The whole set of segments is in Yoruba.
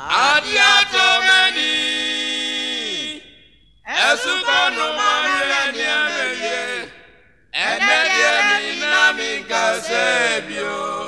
Adia many. Esuko no mami ni ameye. Ene di ni na mi kasebio.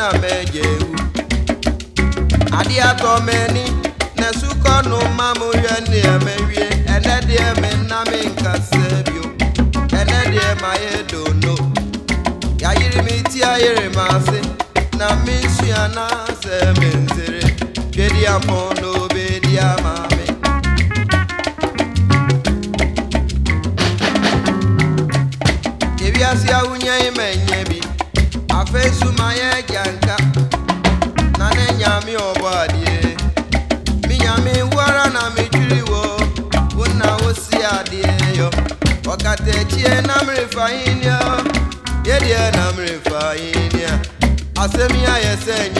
na mejewu adi atọ meni na sukọ nu mamu yẹ ni ẹmẹ wie ẹnẹ diẹ mi na mi nka sẹbio ẹnẹ diẹ ma yẹ dono yayiri mi ti ayiri ma na mi sua na sẹ mi nzere twe di amọ n'obe di ama mi. ewiase awunye ime nye bi afesu ma yɛ gyanka na ne nyame ɔbɔ adeɛ me nyame wo ara na metwiri wɔ wo na wo si adeɛ yɔ ɔkatakyie na merefa henia yɛdeɛ na merefa henia asɛm yi ayɛ sɛ nyɛ